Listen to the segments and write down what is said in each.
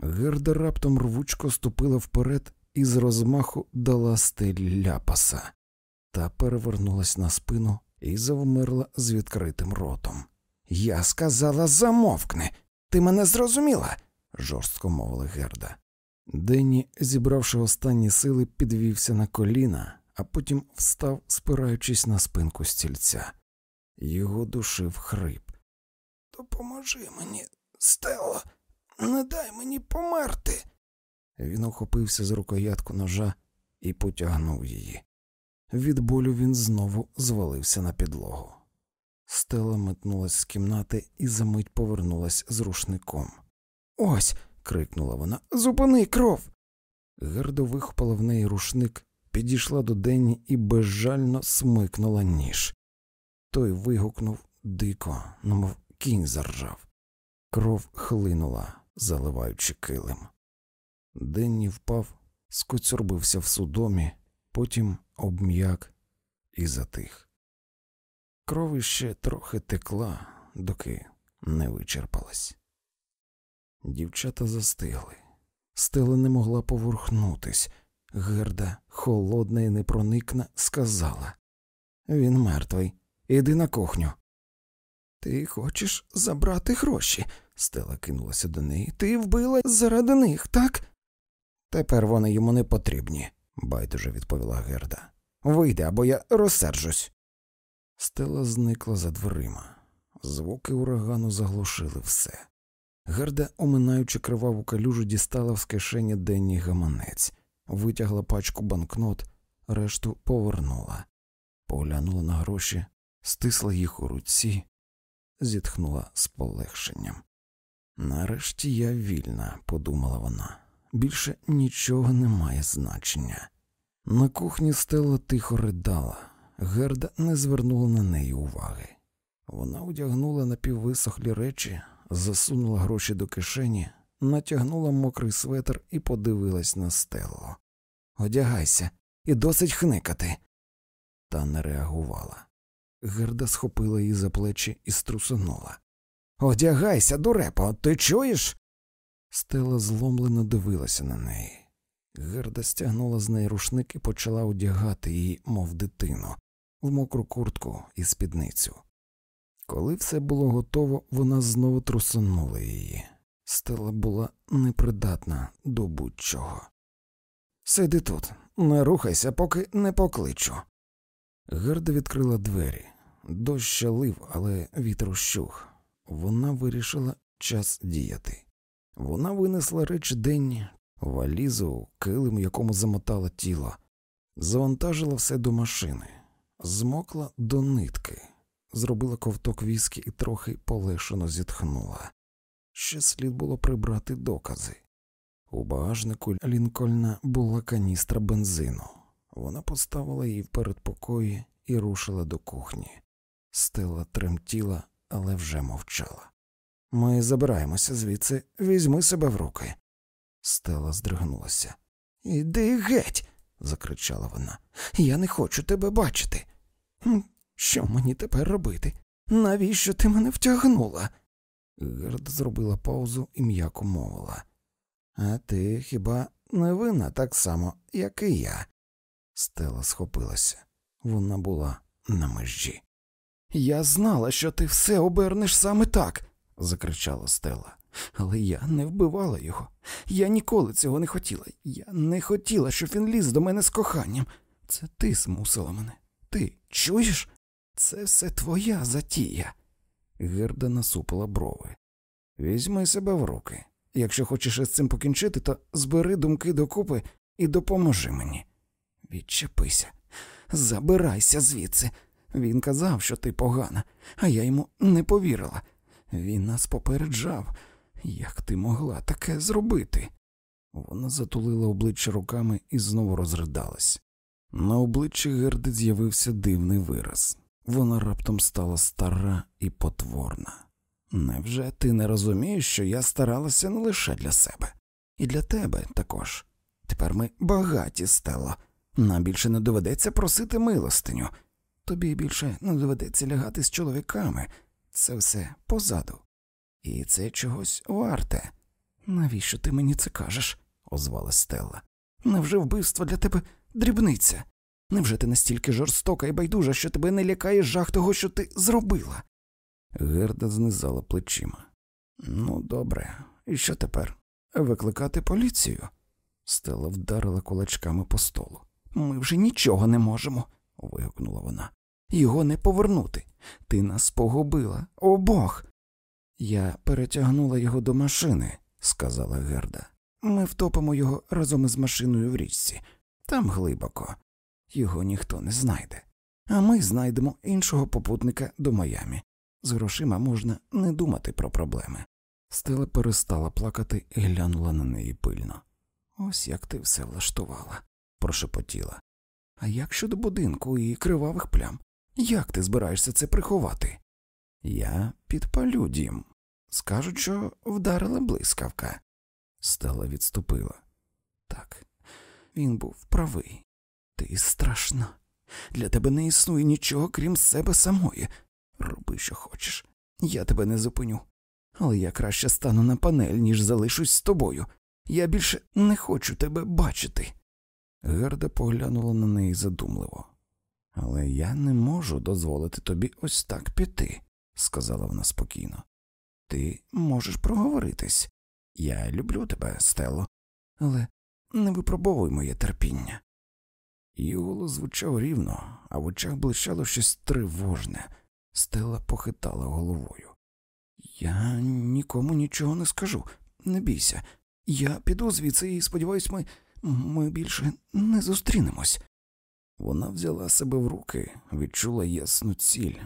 Герда раптом рвучко ступила вперед і з розмаху дала стелі ляпаса та перевернулась на спину і завмерла з відкритим ротом. Я сказала замовкни. Ти мене зрозуміла? жорстко мовила Герда. Денні, зібравши останні сили, підвівся на коліна, а потім встав, спираючись на спинку стільця. Його душив хрип. Допоможи мені, Стело, не дай мені померти. Він охопився з рукоятку ножа і потягнув її. Від болю він знову звалився на підлогу. Стела метнулась з кімнати і за мить повернулась з рушником. Ось. крикнула вона. Зупини кров. Гердо вихопила в неї рушник, підійшла до Денні і безжально смикнула ніж. Той вигукнув дико, немов кінь заржав. Кров хлинула, заливаючи килим. Денні впав, скоцюрбився в судомі, потім обм'як і затих. Кров іще трохи текла, доки не вичерпалась. Дівчата застигли. Стела не могла поворухнутись. Герда, холодна і непроникна, сказала Він мертвий. Іди на кухню. Ти хочеш забрати гроші? Стела кинулася до неї. Ти вбила заради них, так? Тепер вони йому не потрібні, байдуже відповіла Герда. Вийди, або я розсержусь. Стела зникла за дверима. Звуки урагану заглушили все. Герда, оминаючи криваву калюжу, дістала з кишені денній гаманець, витягла пачку банкнот, решту повернула, поглянула на гроші, стисла їх у руці, зітхнула з полегшенням. Нарешті я вільна, подумала вона. Більше нічого не має значення. На кухні стела тихо ридала, Герда не звернула на неї уваги. Вона одягнула напіввисохлі речі, засунула гроші до кишені, натягнула мокрий светр і подивилась на стелу. Одягайся і досить хникати. Та не реагувала. Герда схопила її за плечі і струсонула. Одягайся, дурепо, ти чуєш? Стела зломлено дивилася на неї. Герда стягнула з неї рушник і почала одягати її, мов дитину, в мокру куртку і спідницю. Коли все було готово, вона знову трусонула її. Стела була непридатна до будь-чого. Сиди тут, не рухайся, поки не покличу. Герда відкрила двері. Дощ лив, але вітер ущух. Вона вирішила час діяти. Вона винесла речі денні, валізу, килим, якому замотала тіло, завантажила все до машини, змокла до нитки, зробила ковток віскі і трохи полегшено зітхнула. Ще слід було прибрати докази. У багажнику Лінкольна була каністра бензину. Вона поставила її в передпокої і рушила до кухні. Стела тремтіла, але вже мовчала. Ми забираємося звідси, візьми себе в руки. Стела здригнулася. Іди геть. закричала вона. Я не хочу тебе бачити. Що мені тепер робити? Навіщо ти мене втягнула? Герда зробила паузу і м'яко мовила. А ти хіба не винна так само, як і я? Стела схопилася. Вона була на межі. Я знала, що ти все обернеш саме так, закричала Стела. Але я не вбивала його. Я ніколи цього не хотіла. Я не хотіла, щоб він ліз до мене з коханням. Це ти змусила мене. Ти чуєш? Це все твоя затія. Герда насупила брови. Візьми себе в руки. Якщо хочеш із цим покінчити, то збери думки докупи і допоможи мені. Відчепися, забирайся звідси. Він казав, що ти погана, а я йому не повірила. Він нас попереджав. Як ти могла таке зробити? Вона затулила обличчя руками і знову розридалась. На обличчі Герди з'явився дивний вираз. Вона раптом стала стара і потворна. Невже ти не розумієш, що я старалася не лише для себе, і для тебе також. Тепер ми багаті, Стелла. Нам більше не доведеться просити милостиню. Тобі більше не доведеться лягати з чоловіками. Це все позаду. І це чогось варте. Навіщо ти мені це кажеш? озвалась Стелла. Невже вбивство для тебе дрібниця? Невже ти настільки жорстока і байдужа, що тебе не лякає жах того, що ти зробила? Герда знизала плечима. Ну, добре, і що тепер? Викликати поліцію? Стела вдарила кулачками по столу. Ми вже нічого не можемо, вигукнула вона. Його не повернути. Ти нас погубила, о Бог. Я перетягнула його до машини, сказала Герда. Ми втопимо його разом із машиною в річці. Там глибоко. Його ніхто не знайде. А ми знайдемо іншого попутника до Майамі. З грошима можна не думати про проблеми. Стела перестала плакати і глянула на неї пильно. Ось як ти все влаштувала, прошепотіла. А як щодо будинку і кривавих плям? Як ти збираєшся це приховати? Я підпалю дім. Скажуть, що вдарила блискавка. Стела відступила. Так, він був правий. Ти страшна. Для тебе не існує нічого, крім себе самої. Роби, що хочеш. Я тебе не зупиню. Але я краще стану на панель, ніж залишусь з тобою. Я більше не хочу тебе бачити. Герда поглянула на неї задумливо. Але я не можу дозволити тобі ось так піти, сказала вона спокійно. Ти можеш проговоритись. Я люблю тебе, Стело, але не випробовуй моє терпіння. Її голос звучав рівно, а в очах блищало щось тривожне. Стела похитала головою. Я нікому нічого не скажу, не бійся. Я піду звідси і сподіваюсь, ми, ми більше не зустрінемось. Вона взяла себе в руки, відчула ясну ціль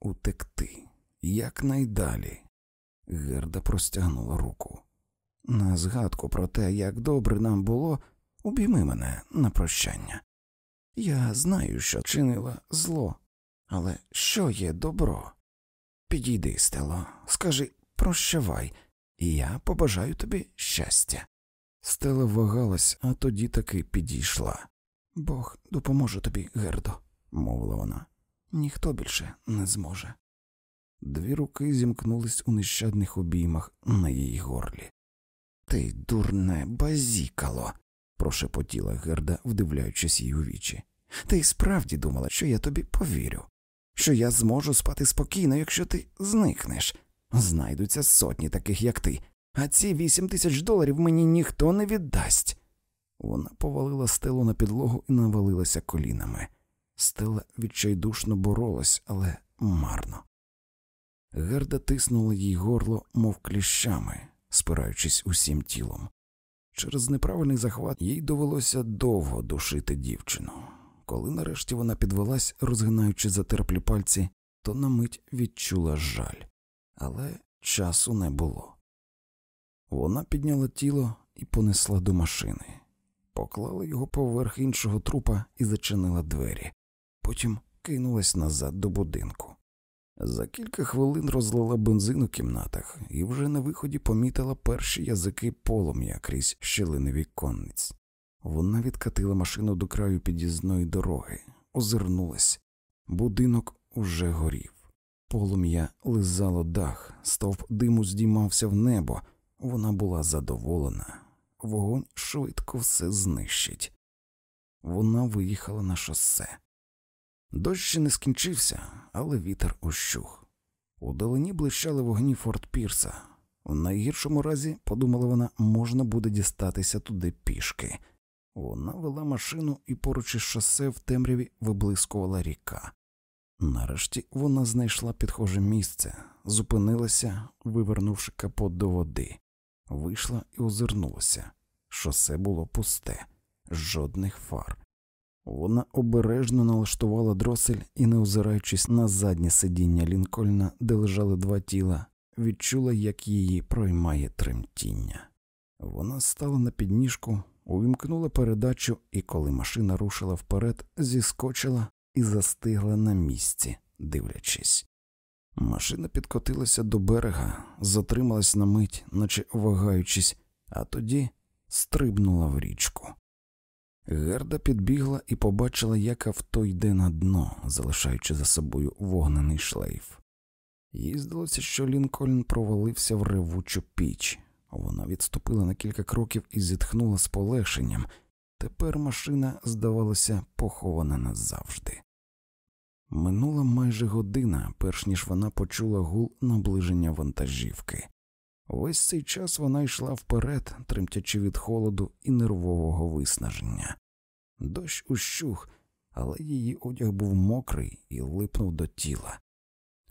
утекти якнайдалі. Герда простягнула руку. На згадку про те, як добре нам було, обійми мене на прощання. Я знаю, що чинила зло, але що є добро? Підійди, Стело, скажи прощавай, і я побажаю тобі щастя. Стела вагалась, а тоді таки підійшла. Бог допоможе тобі, Гердо, мовила вона. Ніхто більше не зможе. Дві руки зімкнулись у нещадних обіймах на її горлі. Ти, дурне, базікало, прошепотіла Герда, вдивляючись їй у вічі. Ти справді думала, що я тобі повірю, що я зможу спати спокійно, якщо ти зникнеш. Знайдуться сотні таких, як ти, а ці вісім тисяч доларів мені ніхто не віддасть. Вона повалила стелу на підлогу і навалилася колінами. Стела відчайдушно боролась, але марно. Герда тиснула їй горло, мов кліщами, спираючись усім тілом. Через неправильний захват їй довелося довго душити дівчину. Коли нарешті вона підвелась, розгинаючи затерплі пальці, то на мить відчула жаль, але часу не було. Вона підняла тіло і понесла до машини, поклала його поверх іншого трупа і зачинила двері, потім кинулась назад до будинку. За кілька хвилин розлила бензин у кімнатах і вже на виході помітила перші язики полум'я крізь щілини віконниць. Вона відкатила машину до краю під'їзної дороги, озирнулась. Будинок уже горів. Полум'я лизало дах, стовп диму здіймався в небо. Вона була задоволена. Вогонь швидко все знищить. Вона виїхала на шосе. Дощ ще не скінчився, але вітер ущух. Удалині блищали вогні Форт Пірса. У найгіршому разі, подумала вона, можна буде дістатися туди пішки. Вона вела машину і поруч із шосе в темряві виблискувала ріка. Нарешті вона знайшла підхоже місце, зупинилася, вивернувши капот до води, вийшла і озирнулася. Шосе було пусте, жодних фар. Вона обережно налаштувала дросель і, не озираючись на заднє сидіння Лінкольна, де лежали два тіла, відчула, як її проймає тремтіння. Вона стала на підніжку, увімкнула передачу і, коли машина рушила вперед, зіскочила і застигла на місці, дивлячись. Машина підкотилася до берега, затрималась на мить, наче вагаючись, а тоді стрибнула в річку. Герда підбігла і побачила, як авто йде на дно, залишаючи за собою вогнений шлейф. Їй здалося, що Лінкольн провалився в ревучу піч. Вона відступила на кілька кроків і зітхнула з полегшенням. Тепер машина, здавалося, похована назавжди. Минула майже година, перш ніж вона почула гул наближення вантажівки. Весь цей час вона йшла вперед, тремтячи від холоду і нервового виснаження. Дощ ущух, але її одяг був мокрий і липнув до тіла.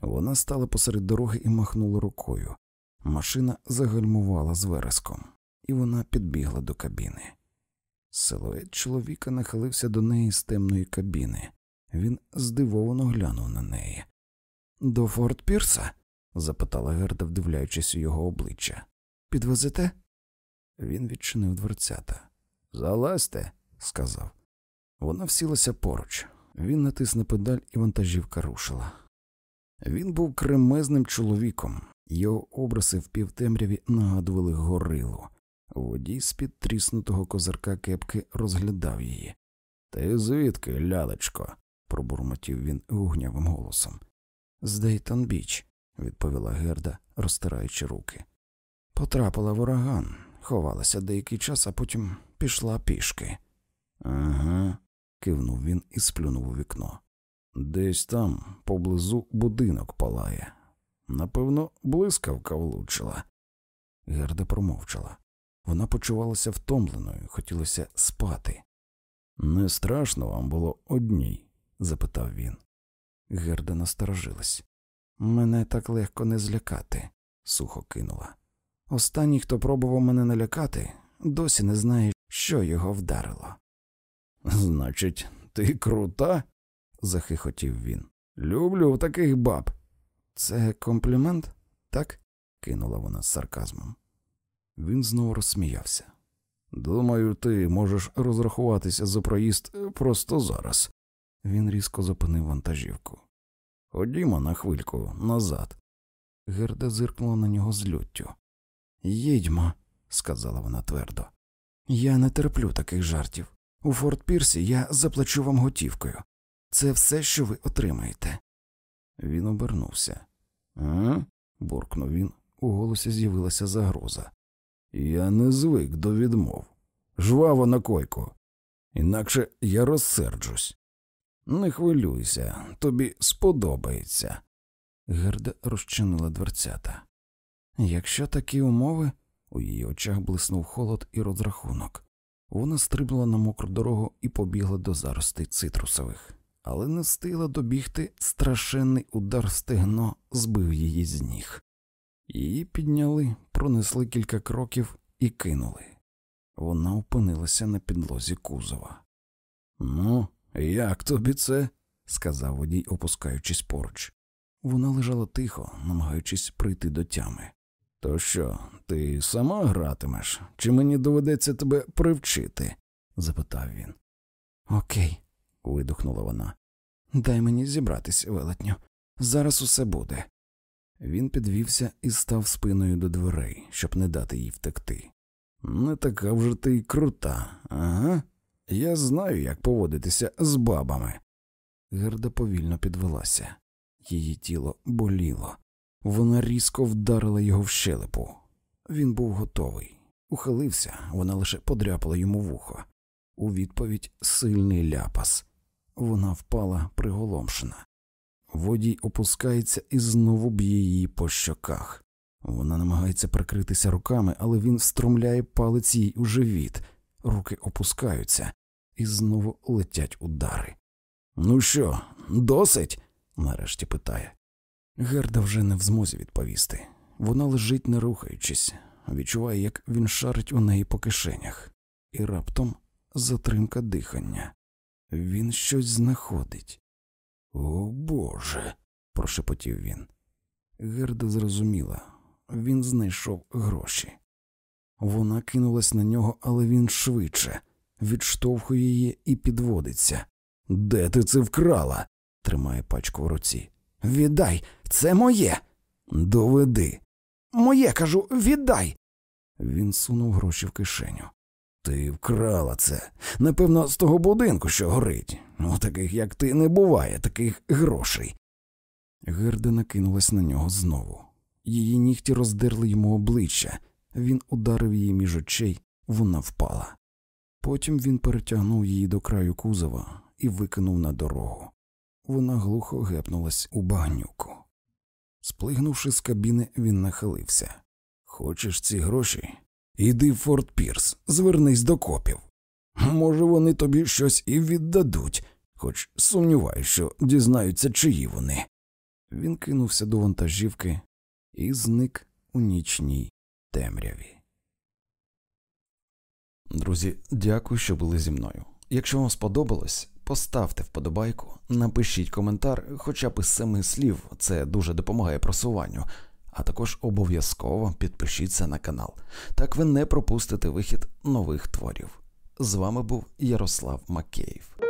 Вона стала посеред дороги і махнула рукою. Машина загальмувала з вереском, і вона підбігла до кабіни. Силует чоловіка нахилився до неї з темної кабіни. Він здивовано глянув на неї. До Форт Пірса? запитала Герда, вдивляючись у його обличчя. Підвезете? Він відчинив дверцята. Залазьте, сказав. Вона всілася поруч. Він натисне педаль, і вантажівка рушила. Він був кремезним чоловіком, його образи в півтемряві нагадували горилу. Водій з під тріснутого козирка кепки розглядав її. Ти звідки, лялечко? Пробурмотів він гугнявим голосом. З Дейтон Біч, відповіла Герда, розтираючи руки. Потрапила в ураган, ховалася деякий час, а потім пішла пішки. Ага, кивнув він і сплюнув у вікно. Десь там, поблизу, будинок палає. Напевно, блискавка влучила. Герда промовчала. Вона почувалася втомленою, хотілося спати. Не страшно вам було одній? Запитав він. Герда насторожилась. Мене так легко не злякати, сухо кинула. Останній, хто пробував мене налякати, досі не знає, що його вдарило. Значить, ти крута? захихотів він. Люблю таких баб. Це комплімент, так? кинула вона з сарказмом. Він знову розсміявся. Думаю, ти можеш розрахуватися за проїзд просто зараз. Він різко зупинив вантажівку. Ходімо на хвильку назад. Герда зиркнула на нього з люттю. Їдьмо, сказала вона твердо. Я не терплю таких жартів. У Форт Пірсі я заплачу вам готівкою. Це все, що ви отримаєте. Він обернувся. «А?» – буркнув він, у голосі з'явилася загроза. Я не звик до відмов. Жваво на койку. Інакше я розсерджусь. Не хвилюйся, тобі сподобається. Герда розчинила дверцята. Якщо такі умови, у її очах блиснув холод і розрахунок. Вона стрибнула на мокру дорогу і побігла до заростей цитрусових, але не встигла добігти страшенний удар стегно збив її з ніг. Її підняли, пронесли кілька кроків і кинули. Вона опинилася на підлозі кузова. Ну, як тобі це? сказав водій, опускаючись поруч. Вона лежала тихо, намагаючись прийти до тями. То що, ти сама гратимеш, чи мені доведеться тебе привчити? запитав він. Окей, видухнула вона. Дай мені зібратися, велетню. Зараз усе буде. Він підвівся і став спиною до дверей, щоб не дати їй втекти. Не така вже ти й крута, ага. Я знаю, як поводитися з бабами. Герда повільно підвелася. Її тіло боліло. Вона різко вдарила його в щелепу. Він був готовий. Ухилився, вона лише подряпала йому вухо. У відповідь сильний ляпас. Вона впала приголомшена. Водій опускається і знову б'є її по щоках. Вона намагається прикритися руками, але він встромляє палець їй у живіт, руки опускаються, і знову летять удари. Ну що, досить? нарешті питає. Герда вже не в змозі відповісти. Вона лежить, не рухаючись, відчуває, як він шарить у неї по кишенях, і раптом затримка дихання. Він щось знаходить. О Боже. прошепотів він. Герда зрозуміла він знайшов гроші. Вона кинулась на нього, але він швидше відштовхує її і підводиться. Де ти це вкрала? тримає пачку в руці. Віддай, це моє. Доведи. Моє кажу, віддай. Він сунув гроші в кишеню. Ти вкрала це. Напевно, з того будинку, що горить. У таких, як ти, не буває таких грошей. Герда накинулась на нього знову. Її нігті роздерли йому обличчя, Він ударив її між очей, вона впала. Потім він перетягнув її до краю кузова і викинув на дорогу. Вона глухо гепнулась у багнюку. Сплигнувши з кабіни, він нахилився. Хочеш ці гроші? Іди в Форт Пірс, звернись до копів. Може, вони тобі щось і віддадуть, хоч сумніваюсь, що дізнаються, чиї вони. Він кинувся до вантажівки і зник у нічній темряві. Друзі, дякую, що були зі мною. Якщо вам сподобалось, поставте вподобайку, напишіть коментар, хоча б із семи слів, це дуже допомагає просуванню, а також обов'язково підпишіться на канал. Так ви не пропустите вихід нових творів. З вами був Ярослав Макеїв.